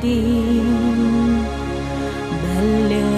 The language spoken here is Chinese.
的奔流